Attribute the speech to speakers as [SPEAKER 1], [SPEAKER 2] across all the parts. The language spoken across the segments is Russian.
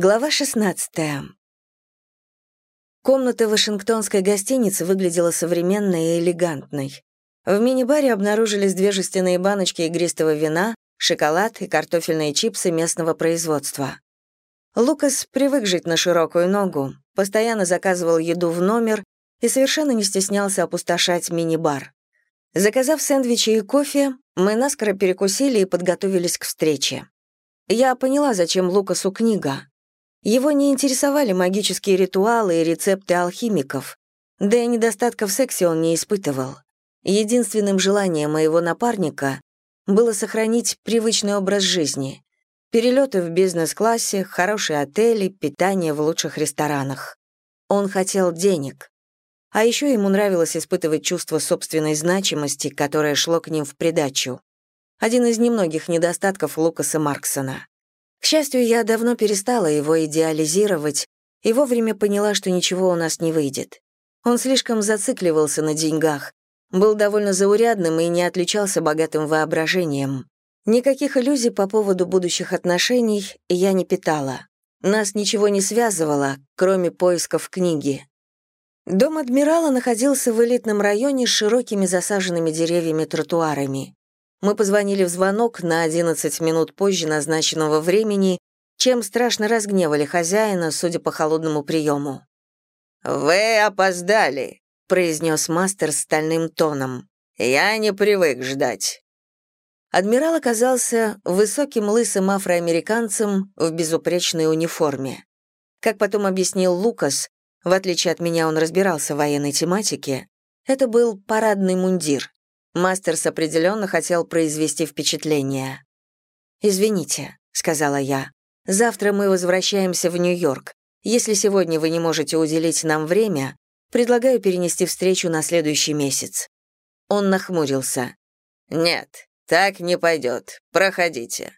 [SPEAKER 1] Глава 16. Комната Вашингтонской гостиницы выглядела современной и элегантной. В мини-баре обнаружились две жестяные баночки игристого вина, шоколад и картофельные чипсы местного производства. Лукас привык жить на широкую ногу, постоянно заказывал еду в номер и совершенно не стеснялся опустошать мини-бар. Заказав сэндвичи и кофе, мы наскоро перекусили и подготовились к встрече. Я поняла, зачем Лукасу книга. Его не интересовали магические ритуалы и рецепты алхимиков, да и недостатка в сексе он не испытывал. Единственным желанием моего напарника было сохранить привычный образ жизни. Перелеты в бизнес-классе, хорошие отели, питание в лучших ресторанах. Он хотел денег. А еще ему нравилось испытывать чувство собственной значимости, которое шло к ним в придачу. Один из немногих недостатков Лукаса Марксона. К счастью, я давно перестала его идеализировать и вовремя поняла, что ничего у нас не выйдет. Он слишком зацикливался на деньгах, был довольно заурядным и не отличался богатым воображением. Никаких иллюзий по поводу будущих отношений я не питала. Нас ничего не связывало, кроме поисков книги. Дом адмирала находился в элитном районе с широкими засаженными деревьями тротуарами. Мы позвонили в звонок на 11 минут позже назначенного времени, чем страшно разгневали хозяина, судя по холодному приему.
[SPEAKER 2] «Вы опоздали», — произнес мастер стальным тоном. «Я не привык ждать».
[SPEAKER 1] Адмирал оказался высоким лысым афроамериканцем в безупречной униформе. Как потом объяснил Лукас, в отличие от меня он разбирался в военной тематике, это был парадный мундир. Мастерс определенно хотел произвести впечатление. «Извините», — сказала я. «Завтра мы возвращаемся в Нью-Йорк. Если сегодня вы не можете уделить нам время, предлагаю перенести встречу на следующий месяц». Он нахмурился.
[SPEAKER 2] «Нет, так не пойдет. Проходите».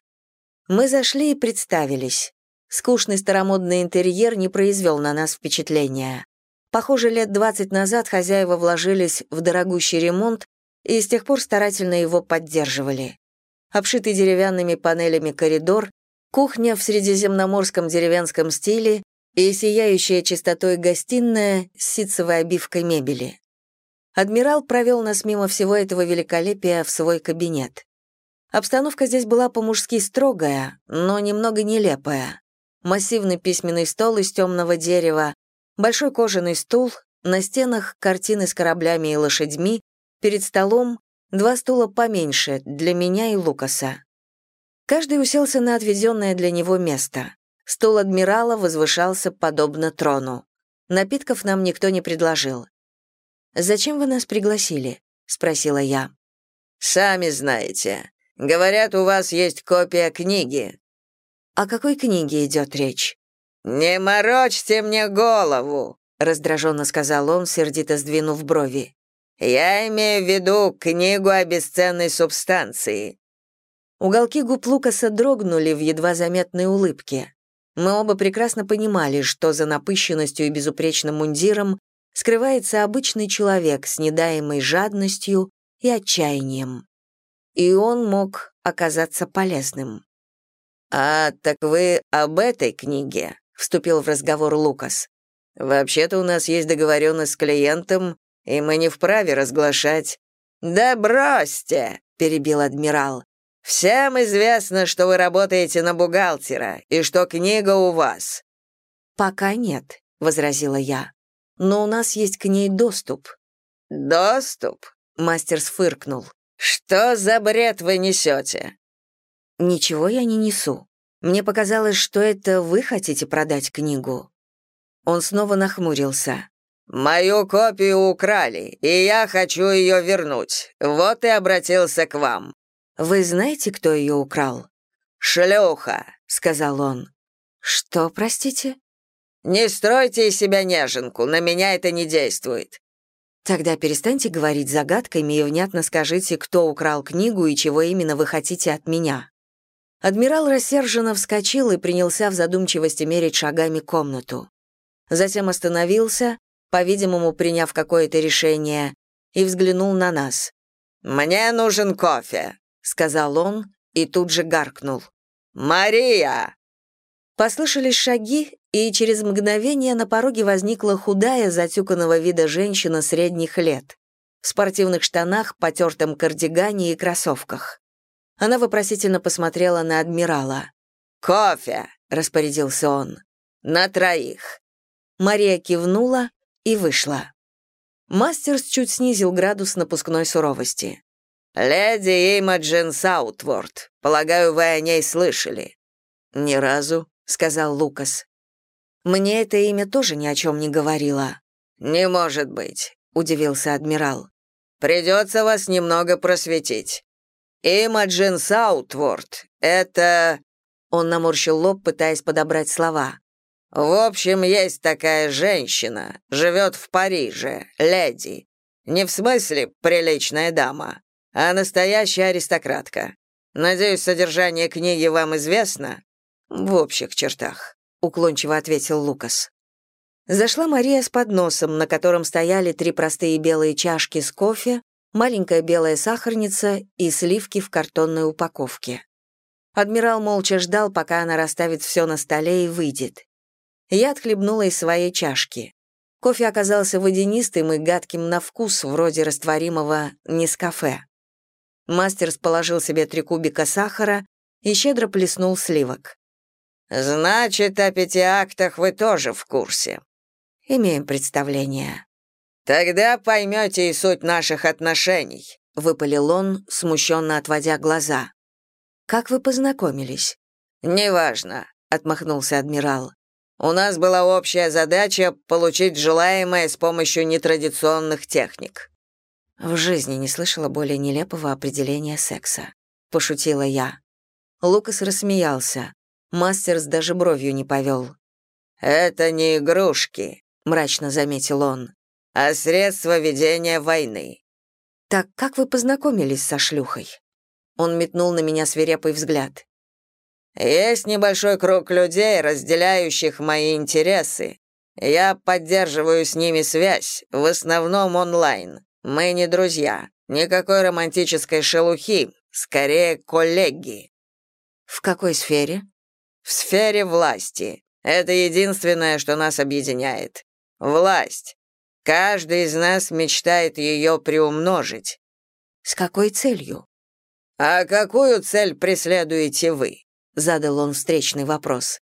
[SPEAKER 1] Мы зашли и представились. Скучный старомодный интерьер не произвел на нас впечатления. Похоже, лет 20 назад хозяева вложились в дорогущий ремонт и с тех пор старательно его поддерживали. Обшитый деревянными панелями коридор, кухня в средиземноморском деревенском стиле и сияющая чистотой гостиная с ситцевой обивкой мебели. Адмирал провел нас мимо всего этого великолепия в свой кабинет. Обстановка здесь была по-мужски строгая, но немного нелепая. Массивный письменный стол из темного дерева, большой кожаный стул, на стенах картины с кораблями и лошадьми, Перед столом два стула поменьше, для меня и Лукаса. Каждый уселся на отведенное для него место. Стол адмирала возвышался подобно трону. Напитков нам никто не предложил. «Зачем вы нас пригласили?» — спросила я.
[SPEAKER 2] «Сами знаете. Говорят, у вас есть копия книги».
[SPEAKER 1] «О какой книге идет речь?»
[SPEAKER 2] «Не морочьте мне голову», — раздраженно сказал он, сердито сдвинув брови. «Я имею в виду книгу о бесценной субстанции».
[SPEAKER 1] Уголки губ Лукаса дрогнули в едва заметной улыбке. Мы оба прекрасно понимали, что за напыщенностью и безупречным мундиром скрывается обычный человек с недаемой жадностью и отчаянием. И он мог оказаться полезным.
[SPEAKER 2] «А, так вы об этой книге?» — вступил в разговор Лукас. «Вообще-то у нас есть договоренность с клиентом, и мы не вправе разглашать». «Да бросьте!» — перебил адмирал. «Всем известно, что вы работаете на бухгалтера и что книга у вас».
[SPEAKER 1] «Пока нет», — возразила я. «Но у нас есть к ней доступ».
[SPEAKER 2] «Доступ?» — мастер сфыркнул. «Что за бред вы несете?»
[SPEAKER 1] «Ничего я не несу. Мне показалось, что это вы хотите продать книгу». Он снова нахмурился.
[SPEAKER 2] «Мою копию украли, и я хочу ее вернуть. Вот и обратился к вам».
[SPEAKER 1] «Вы знаете, кто ее украл?»
[SPEAKER 2] «Шлюха», — сказал он.
[SPEAKER 1] «Что, простите?»
[SPEAKER 2] «Не стройте из себя неженку, на меня это не действует».
[SPEAKER 1] «Тогда перестаньте говорить загадками и внятно скажите, кто украл книгу и чего именно вы хотите от меня». Адмирал рассерженно вскочил и принялся в задумчивости мерить шагами комнату. Затем остановился, по-видимому, приняв какое-то решение, и взглянул на нас.
[SPEAKER 2] «Мне нужен кофе», — сказал он и тут же гаркнул. «Мария!»
[SPEAKER 1] Послышались шаги, и через мгновение на пороге возникла худая, затюканного вида женщина средних лет, в спортивных штанах, потертом кардигане и кроссовках. Она вопросительно посмотрела на адмирала.
[SPEAKER 2] «Кофе!» — распорядился он. «На троих!»
[SPEAKER 1] Мария кивнула и вышла. Мастерс чуть снизил градус напускной суровости.
[SPEAKER 2] «Леди Имаджин Саутворд. Полагаю, вы о ней слышали?»
[SPEAKER 1] «Ни разу», — сказал Лукас. «Мне это имя тоже ни о чем не говорило».
[SPEAKER 2] «Не может быть», — удивился адмирал.
[SPEAKER 3] «Придется вас немного просветить. Имаджин Саутворд — это...»
[SPEAKER 1] Он наморщил лоб, пытаясь подобрать слова.
[SPEAKER 3] «В общем, есть такая женщина, живет в Париже, леди. Не в смысле приличная дама, а настоящая аристократка. Надеюсь, содержание книги вам известно?» «В общих чертах», — уклончиво ответил Лукас.
[SPEAKER 1] Зашла Мария с подносом, на котором стояли три простые белые чашки с кофе, маленькая белая сахарница и сливки в картонной упаковке. Адмирал молча ждал, пока она расставит все на столе и выйдет. Я отхлебнула из своей чашки. Кофе оказался водянистым и гадким на вкус, вроде растворимого Нескафе. Мастер положил себе три кубика сахара и щедро плеснул сливок.
[SPEAKER 3] «Значит, о пяти актах вы тоже в курсе?»
[SPEAKER 1] «Имеем представление».
[SPEAKER 3] «Тогда поймете и суть наших отношений», — выпалил он, смущенно отводя глаза.
[SPEAKER 1] «Как вы познакомились?»
[SPEAKER 3] «Неважно», — отмахнулся адмирал. У нас была общая задача получить желаемое с помощью нетрадиционных техник.
[SPEAKER 1] В жизни не слышала более нелепого определения секса. Пошутила я. Лукас рассмеялся. Мастерс даже бровью не повел.
[SPEAKER 3] «Это не игрушки», — мрачно заметил он, «а средство ведения войны».
[SPEAKER 1] «Так как вы познакомились со шлюхой?» Он метнул на меня свирепый взгляд.
[SPEAKER 3] Есть небольшой круг людей, разделяющих мои интересы. Я поддерживаю с ними связь, в основном онлайн. Мы не друзья, никакой романтической шелухи, скорее коллеги.
[SPEAKER 1] В какой сфере?
[SPEAKER 3] В сфере власти. Это единственное, что нас объединяет. Власть. Каждый из нас мечтает ее приумножить.
[SPEAKER 1] С какой целью?
[SPEAKER 3] А какую цель преследуете вы? — задал он встречный вопрос.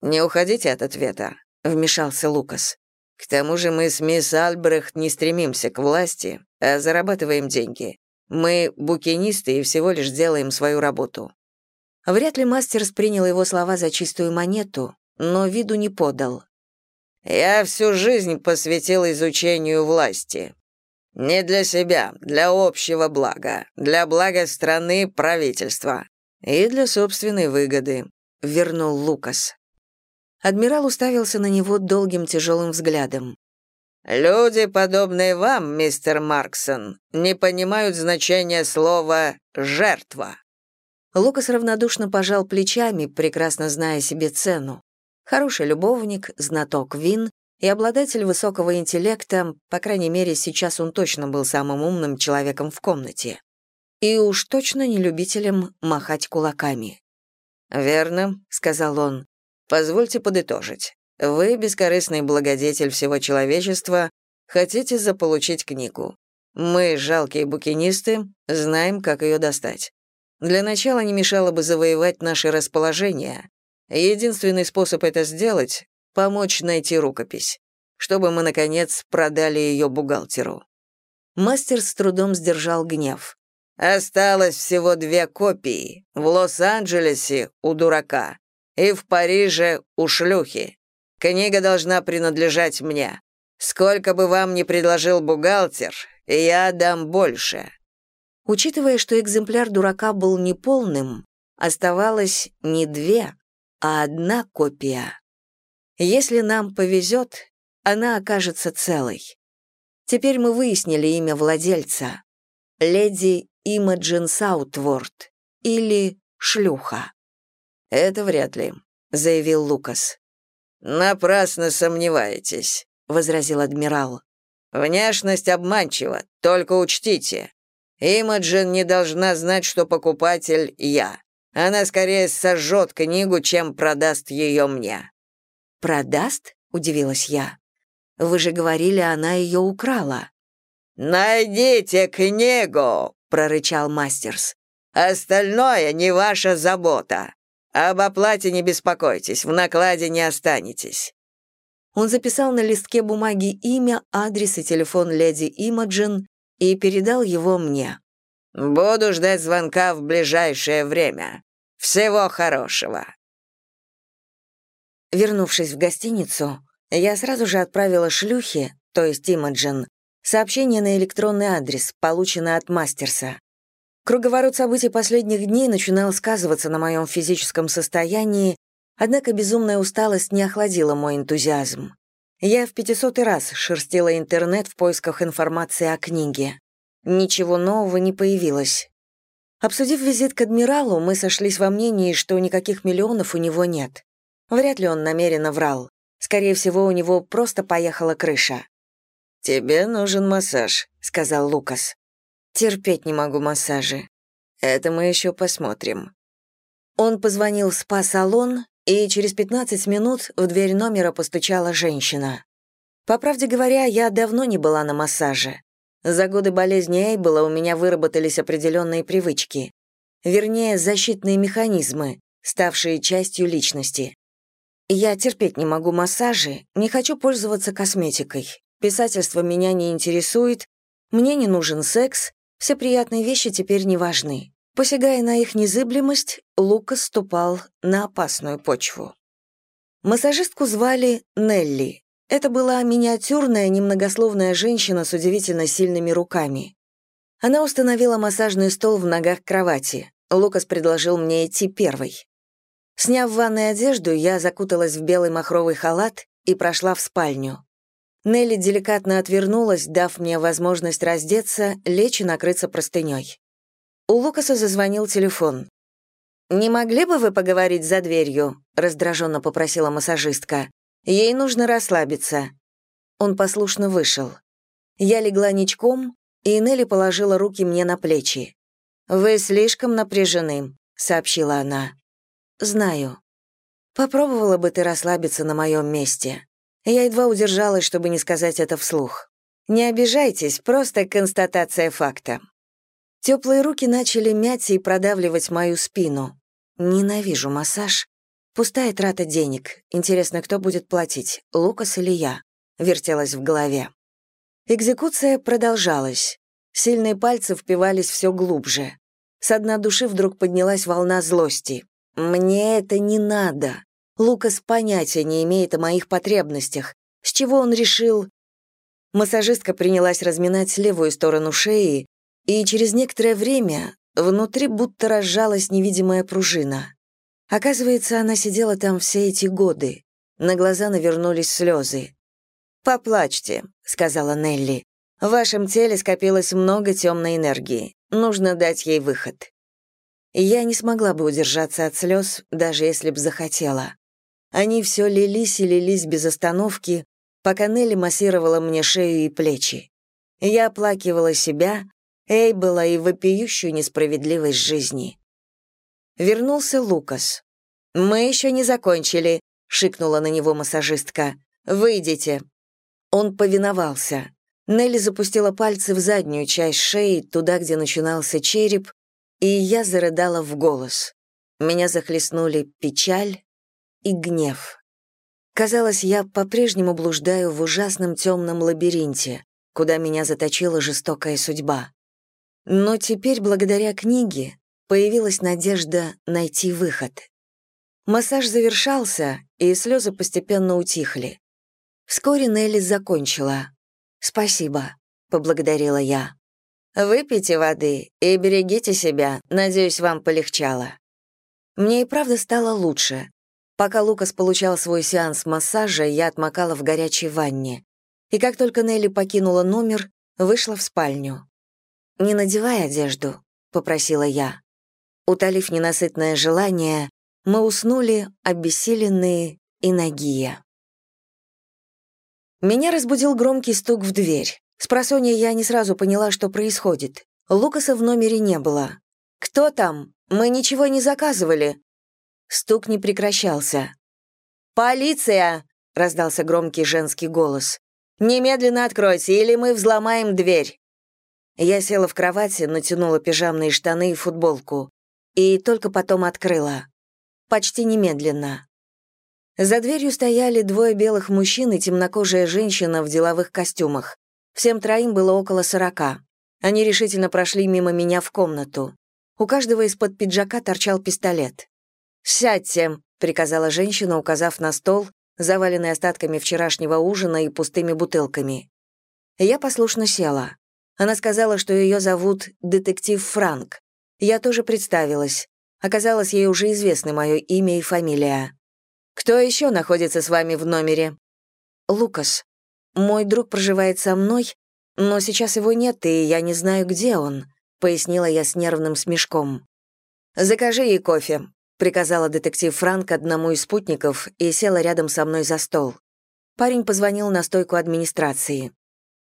[SPEAKER 3] «Не уходите от ответа», — вмешался Лукас. «К тому же мы с мисс Альбрехт не стремимся к власти, а зарабатываем деньги. Мы букинисты и всего лишь делаем свою работу».
[SPEAKER 1] Вряд ли мастер принял его слова за чистую монету, но виду не подал.
[SPEAKER 3] «Я всю жизнь посвятил изучению власти. Не для себя, для общего блага, для блага страны, правительства. «И для собственной выгоды», — вернул Лукас.
[SPEAKER 1] Адмирал уставился на него долгим тяжелым взглядом.
[SPEAKER 3] «Люди, подобные вам, мистер Марксон, не понимают значения слова «жертва».
[SPEAKER 1] Лукас равнодушно пожал плечами, прекрасно зная себе цену. Хороший любовник, знаток вин и обладатель высокого интеллекта, по крайней мере, сейчас он точно был самым умным человеком в комнате и уж точно не любителем махать кулаками.
[SPEAKER 3] «Верно», — сказал он. «Позвольте подытожить. Вы, бескорыстный благодетель всего человечества, хотите заполучить книгу. Мы, жалкие букинисты, знаем, как ее достать. Для начала не мешало бы завоевать наше расположение. Единственный способ это сделать — помочь найти рукопись, чтобы мы, наконец, продали ее бухгалтеру».
[SPEAKER 1] Мастер с трудом сдержал гнев.
[SPEAKER 3] Осталось всего две копии. В Лос-Анджелесе у дурака и в Париже у шлюхи. Книга должна принадлежать мне. Сколько бы вам ни предложил бухгалтер, я дам больше».
[SPEAKER 1] Учитывая, что экземпляр дурака был неполным, оставалось не две, а одна копия. Если нам повезет, она окажется целой. Теперь мы выяснили имя владельца. Леди Имаджин Саутворд или шлюха.
[SPEAKER 3] «Это вряд ли», — заявил Лукас. «Напрасно сомневаетесь», — возразил адмирал. «Внешность обманчива, только учтите. Имаджин не должна знать, что покупатель — я.
[SPEAKER 2] Она скорее сожжет книгу, чем продаст ее мне».
[SPEAKER 1] «Продаст?» — удивилась я. «Вы же говорили, она ее украла».
[SPEAKER 2] «Найдите книгу!» — прорычал Мастерс. «Остальное не ваша забота. Об оплате не беспокойтесь, в накладе не останетесь».
[SPEAKER 1] Он записал на листке бумаги имя, адрес и телефон леди Имаджин и передал его мне.
[SPEAKER 2] «Буду ждать звонка в ближайшее время. Всего хорошего».
[SPEAKER 1] Вернувшись в гостиницу, я сразу же отправила шлюхе, то есть Имаджин, сообщение на электронный адрес, полученное от Мастерса. Круговорот событий последних дней начинал сказываться на моем физическом состоянии, однако безумная усталость не охладила мой энтузиазм. Я в пятисотый раз шерстила интернет в поисках информации о книге. Ничего нового не появилось. Обсудив визит к адмиралу, мы сошлись во мнении, что никаких миллионов у него нет. Вряд ли он намеренно врал. Скорее всего, у него просто поехала крыша.
[SPEAKER 2] «Тебе нужен массаж», — сказал Лукас.
[SPEAKER 1] «Терпеть не могу массажи».
[SPEAKER 2] «Это мы еще посмотрим».
[SPEAKER 1] Он позвонил в спа-салон, и через 15 минут в дверь номера постучала женщина. По правде говоря, я давно не была на массаже. За годы болезни Эйбола у меня выработались определенные привычки. Вернее, защитные механизмы, ставшие частью личности. Я терпеть не могу массажи, не хочу пользоваться косметикой. Писательство меня не интересует, мне не нужен секс, все приятные вещи теперь не важны. Посягая на их незыблемость, Лукас ступал на опасную почву. Массажистку звали Нелли. Это была миниатюрная, немногословная женщина с удивительно сильными руками. Она установила массажный стол в ногах кровати. Лукас предложил мне идти первой. Сняв в ванной одежду, я закуталась в белый махровый халат и прошла в спальню. Нелли деликатно отвернулась, дав мне возможность раздеться, лечь и накрыться простыней. У Лукаса зазвонил телефон. «Не могли бы вы поговорить за дверью?» — раздраженно попросила массажистка. «Ей нужно расслабиться». Он послушно вышел. Я легла ничком, и Нелли положила руки мне на плечи. «Вы слишком напряжены», — сообщила она. «Знаю. Попробовала бы ты расслабиться на моем месте». Я едва удержалась, чтобы не сказать это вслух. «Не обижайтесь, просто констатация факта. Теплые руки начали мять и продавливать мою спину. Ненавижу массаж. Пустая трата денег. Интересно, кто будет платить, Лукас или я? Вертелась в голове. Экзекуция продолжалась. Сильные пальцы впивались все глубже. С дна души вдруг поднялась волна злости. «Мне это не надо. Лукас понятия не имеет о моих потребностях. С чего он решил...» Массажистка принялась разминать левую сторону шеи, и через некоторое время внутри будто разжалась невидимая пружина. Оказывается, она сидела там все эти годы. На глаза навернулись слезы. «Поплачьте», — сказала Нелли. «В вашем теле скопилось много темной энергии. Нужно дать ей выход». Я не смогла бы удержаться от слез, даже если б захотела. Они все лились и лились без остановки, пока Нелли массировала мне шею и плечи. Я оплакивала себя, Эйбела и вопиющую несправедливость жизни. Вернулся Лукас. «Мы еще не закончили», — шикнула на него массажистка. «Выйдите». Он повиновался. Нелли запустила пальцы в заднюю часть шеи, туда, где начинался череп, и я зарыдала в голос. Меня захлестнули печаль и гнев. Казалось, я по-прежнему блуждаю в ужасном темном лабиринте, куда меня заточила жестокая судьба. Но теперь, благодаря книге, появилась надежда найти выход. Массаж завершался, и слезы постепенно утихли. Вскоре Нелли закончила. «Спасибо», — поблагодарила я. «Выпейте воды и берегите себя, надеюсь, вам полегчало». Мне и правда стало лучше. Пока Лукас получал свой сеанс массажа, я отмокала в горячей ванне. И как только Нелли покинула номер, вышла в спальню. «Не надевай одежду», — попросила я. Утолив ненасытное желание, мы уснули, обессиленные и нагие. Меня разбудил громкий стук в дверь. С просонья я не сразу поняла, что происходит. Лукаса в номере не было. «Кто там?» Мы ничего не заказывали». Стук не прекращался. «Полиция!» — раздался громкий женский голос. «Немедленно откройте, или мы взломаем дверь!» Я села в кровати, натянула пижамные штаны и футболку. И только потом открыла. Почти немедленно. За дверью стояли двое белых мужчин и темнокожая женщина в деловых костюмах. Всем троим было около сорока. Они решительно прошли мимо меня в комнату. У каждого из-под пиджака торчал пистолет. «Сядьте», — приказала женщина, указав на стол, заваленный остатками вчерашнего ужина и пустыми бутылками. Я послушно села. Она сказала, что ее зовут детектив Франк. Я тоже представилась. Оказалось, ей уже известны мое имя и фамилия. «Кто еще находится с вами в номере?» «Лукас. Мой друг проживает со мной, но сейчас его нет, и я не знаю, где он», — пояснила я с нервным смешком. «Закажи ей кофе», — приказала детектив Франк одному из спутников и села рядом со мной за стол. Парень позвонил на стойку администрации.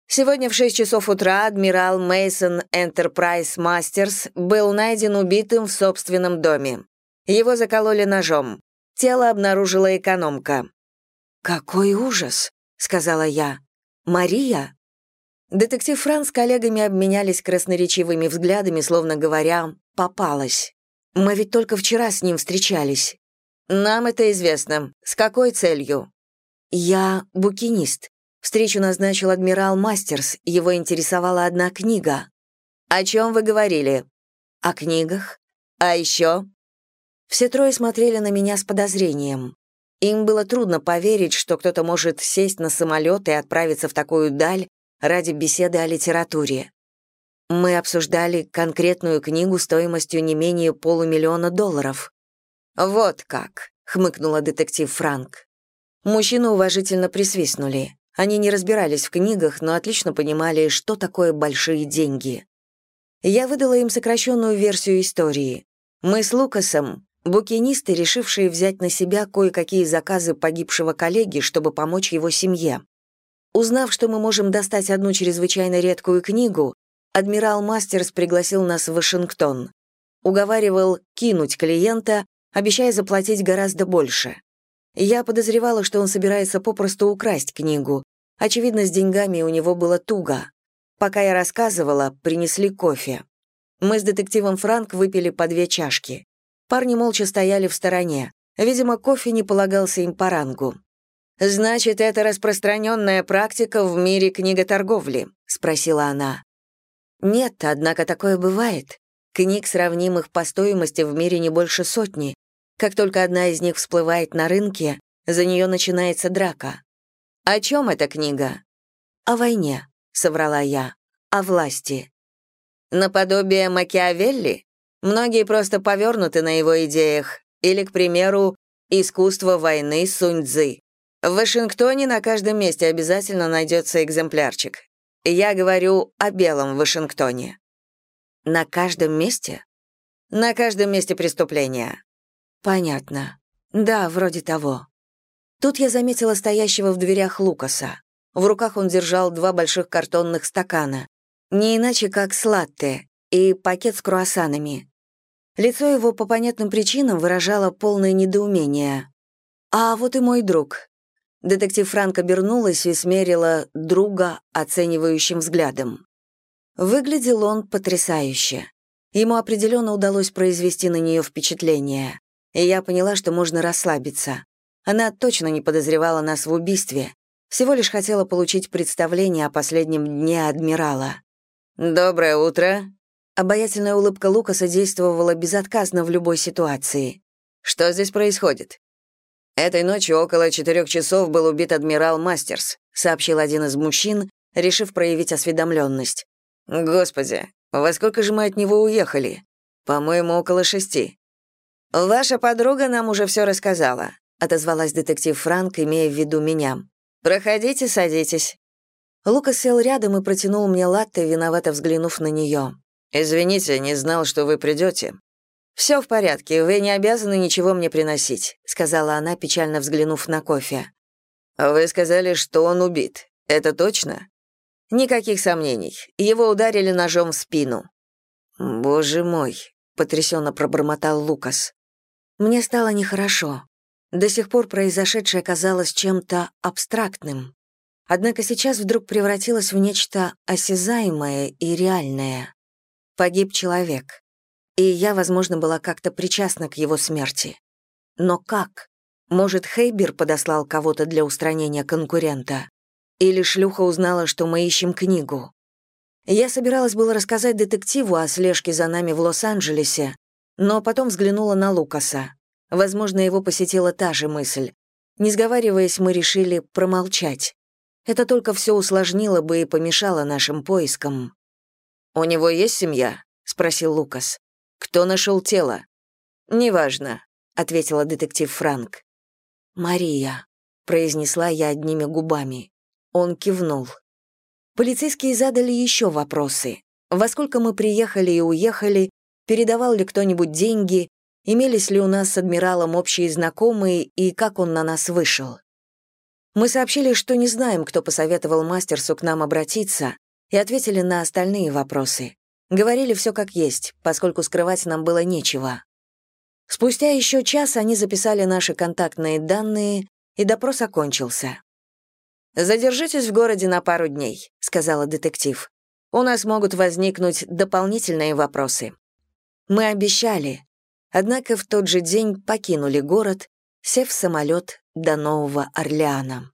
[SPEAKER 1] Сегодня в 6 часов утра адмирал Мейсон Enterprise Мастерс был найден убитым в собственном доме. Его закололи ножом. Тело обнаружила экономка. «Какой ужас!» — сказала я. «Мария?» Детектив Франц с коллегами обменялись красноречивыми взглядами, словно говоря «попалась». Мы ведь только вчера с ним встречались. Нам это известно. С какой целью? Я букинист. Встречу назначил адмирал Мастерс, его интересовала одна книга. О чем вы говорили? О книгах. А еще? Все трое смотрели на меня с подозрением. Им было трудно поверить, что кто-то может сесть на самолет и отправиться в такую даль ради беседы о литературе. Мы обсуждали конкретную книгу стоимостью не менее полумиллиона долларов. «Вот как», — хмыкнула детектив Франк. Мужчины уважительно присвистнули. Они не разбирались в книгах, но отлично понимали, что такое большие деньги. Я выдала им сокращенную версию истории. Мы с Лукасом — букинисты, решившие взять на себя кое-какие заказы погибшего коллеги, чтобы помочь его семье. Узнав, что мы можем достать одну чрезвычайно редкую книгу, адмирал Мастерс пригласил нас в Вашингтон. Уговаривал кинуть клиента, обещая заплатить гораздо больше. Я подозревала, что он собирается попросту украсть книгу. Очевидно, с деньгами у него было туго. Пока я рассказывала, принесли кофе. Мы с детективом Франк выпили по две чашки. Парни молча стояли в стороне. Видимо, кофе не полагался им по рангу. «Значит, это распространенная практика в мире книготорговли?» — спросила она. Нет, однако такое бывает. Книг, сравнимых по стоимости, в мире не больше сотни. Как только одна из них всплывает на рынке, за нее начинается драка. «О чем эта книга?» «О войне», — соврала я. «О власти». «Наподобие Макиавелли? Многие просто повернуты на его идеях. Или, к примеру, «Искусство войны Сунь-Дзы». В Вашингтоне на каждом месте обязательно найдется экземплярчик. Я говорю о белом Вашингтоне. На каждом месте? На каждом месте преступления. Понятно. Да, вроде того. Тут я заметила стоящего в дверях Лукаса. В руках он держал два больших картонных стакана. Не иначе, как сладте и пакет с круассанами. Лицо его по понятным причинам выражало полное недоумение. «А вот и мой друг. Детектив Франк обернулась и смерила друга оценивающим взглядом. Выглядел он потрясающе. Ему определенно удалось произвести на нее впечатление. И я поняла, что можно расслабиться. Она точно не подозревала нас в убийстве, всего лишь хотела получить представление о последнем дне адмирала. «Доброе утро!» Обаятельная улыбка Лукаса действовала безотказно в любой ситуации. «Что здесь происходит?» «Этой ночью около четырех часов был убит адмирал Мастерс», сообщил один из мужчин, решив проявить осведомленность. «Господи, во сколько же мы от него уехали? По-моему, около шести». «Ваша подруга нам уже все рассказала», отозвалась детектив Франк, имея в виду меня. «Проходите, садитесь». Лукас сел рядом и протянул мне латте, виновато взглянув на нее. «Извините, не знал, что вы придете. «Все в порядке, вы не обязаны ничего мне приносить», сказала она, печально взглянув на кофе. «Вы сказали, что он убит. Это точно?» «Никаких сомнений. Его ударили ножом в спину». «Боже мой», — потрясенно пробормотал Лукас. Мне стало нехорошо. До сих пор произошедшее казалось чем-то абстрактным. Однако сейчас вдруг превратилось в нечто осязаемое и реальное. Погиб человек. И я, возможно, была как-то причастна к его смерти. Но как? Может, Хейбер подослал кого-то для устранения конкурента? Или шлюха узнала, что мы ищем книгу? Я собиралась было рассказать детективу о слежке за нами в Лос-Анджелесе, но потом взглянула на Лукаса. Возможно, его посетила та же мысль. Не сговариваясь, мы решили промолчать. Это только все усложнило бы и помешало нашим поискам.
[SPEAKER 2] «У него есть семья?» — спросил Лукас. «Кто нашел тело?» «Неважно», — ответила детектив Франк.
[SPEAKER 1] «Мария», — произнесла я одними губами. Он кивнул. Полицейские задали еще вопросы. Во сколько мы приехали и уехали, передавал ли кто-нибудь деньги, имелись ли у нас с адмиралом общие знакомые и как он на нас вышел. Мы сообщили, что не знаем, кто посоветовал мастерсу к нам обратиться, и ответили на остальные вопросы. Говорили все как есть, поскольку скрывать нам было нечего. Спустя еще час они записали наши контактные данные, и допрос окончился.
[SPEAKER 2] «Задержитесь в городе на пару дней», — сказала детектив. «У нас могут возникнуть дополнительные вопросы».
[SPEAKER 1] Мы обещали, однако в тот же день покинули город, сев в самолет до Нового Орлеана.